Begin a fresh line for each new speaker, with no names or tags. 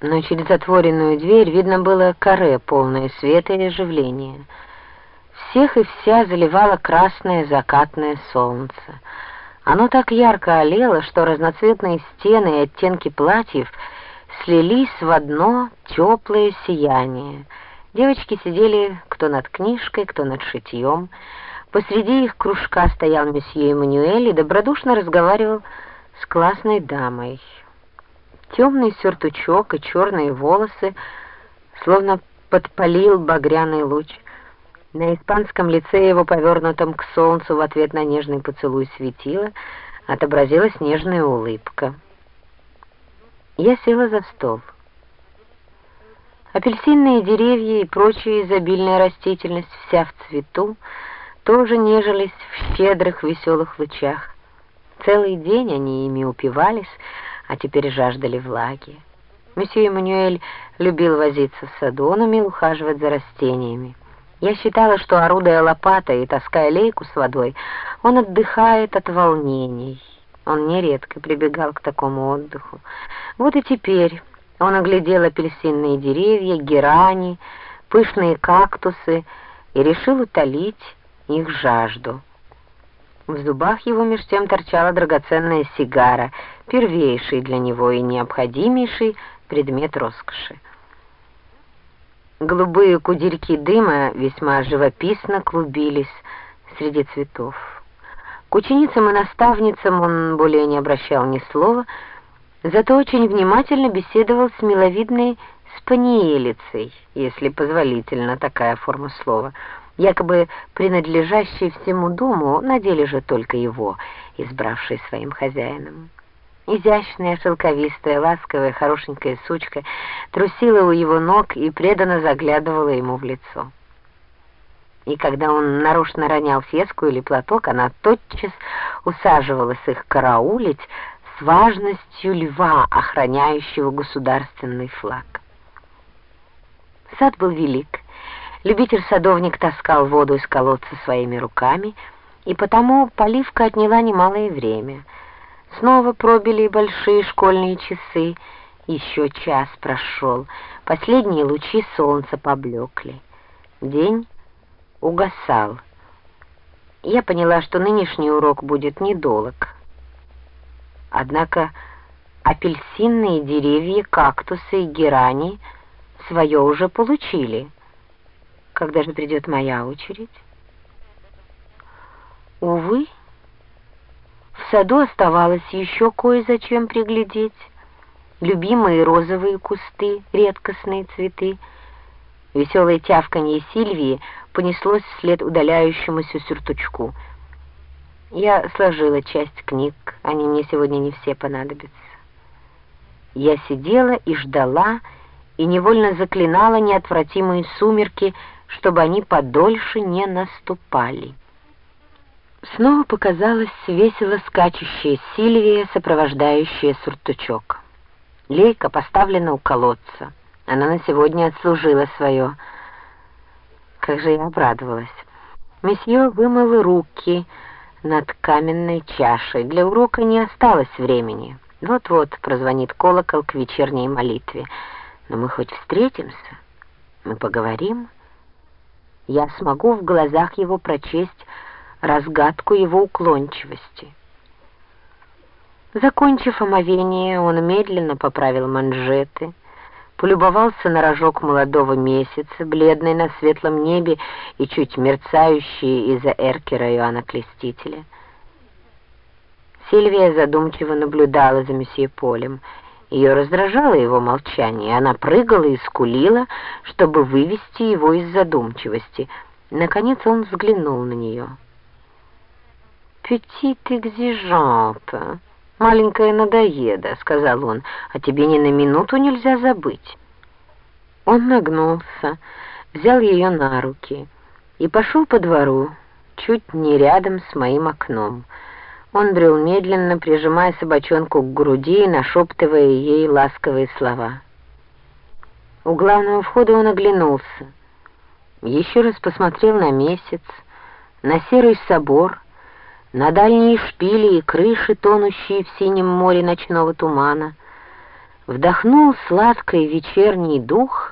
но через отворенную дверь видно было каре, полное света и оживления. Всех и вся заливало красное закатное солнце. Оно так ярко олело, что разноцветные стены и оттенки платьев слились в одно теплое сияние. Девочки сидели кто над книжкой, кто над шитьем. Посреди их кружка стоял месье Эммануэль и добродушно разговаривал с классной дамой. Темный сюртучок и черные волосы словно подпалил багряный луч. На испанском лице его, повернутом к солнцу в ответ на нежный поцелуй светила, отобразилась нежная улыбка. Я села за стол. Апельсинные деревья и прочая изобильная растительность, вся в цвету, тоже нежились в щедрых веселых лучах. Целый день они ими упивались, а теперь жаждали влаги. Месье Эммануэль любил возиться в саду, он умел ухаживать за растениями. Я считала, что, орудуя лопатой и таская лейку с водой, он отдыхает от волнений. Он нередко прибегал к такому отдыху. Вот и теперь он оглядел апельсинные деревья, герани, пышные кактусы и решил утолить их жажду. В зубах его меж тем торчала драгоценная сигара, первейший для него и необходимейший предмет роскоши. Голубые кудерьки дыма весьма живописно клубились среди цветов. К ученицам и наставницам он более не обращал ни слова, зато очень внимательно беседовал с миловидной спаниелицей, если позволительно такая форма слова — якобы принадлежащий всему дому, на деле же только его, избравший своим хозяином. Изящная, шелковистая, ласковая, хорошенькая сучка трусила у его ног и преданно заглядывала ему в лицо. И когда он нарочно ронял феску или платок, она тотчас усаживалась их караулить с важностью льва, охраняющего государственный флаг. Сад был велик, Любитель-садовник таскал воду из колодца своими руками, и потому поливка отняла немалое время. Снова пробили большие школьные часы, еще час прошел, последние лучи солнца поблекли. День угасал. Я поняла, что нынешний урок будет недолг. Однако апельсинные деревья, кактусы и герани свое уже получили — когда же придет моя очередь? Увы, в саду оставалось еще кое-зачем приглядеть. Любимые розовые кусты, редкостные цветы. Веселое тявканье Сильвии понеслось вслед удаляющемуся сюртучку. Я сложила часть книг, они мне сегодня не все понадобятся. Я сидела и ждала, и невольно заклинала неотвратимые сумерки, чтобы они подольше не наступали. Снова показалась весело скачущая Сильвия, сопровождающая суртучок. Лейка поставлена у колодца. Она на сегодня отслужила свое. Как же я обрадовалась. Месье вымыл руки над каменной чашей. Для урока не осталось времени. Вот-вот прозвонит колокол к вечерней молитве. Но мы хоть встретимся, мы поговорим я смогу в глазах его прочесть разгадку его уклончивости. Закончив омовение, он медленно поправил манжеты, полюбовался на рожок молодого месяца, бледный на светлом небе и чуть мерцающий из-за эркера Иоанна Крестителя. Сильвия задумчиво наблюдала за месье Полем, ее раздражало его молчание, она прыгала и скулила, чтобы вывести его из задумчивости. Наконец он взглянул на нее. «Петит экзижант, маленькая надоеда», — сказал он, — «а тебе ни на минуту нельзя забыть». Он нагнулся, взял ее на руки и пошел по двору, чуть не рядом с моим окном. Он брел медленно, прижимая собачонку к груди и нашептывая ей ласковые слова. У главного входа он оглянулся. Еще раз посмотрел на месяц, на серый собор, на дальние шпили и крыши, тонущие в синем море ночного тумана. вдохнул сладкий вечерний дух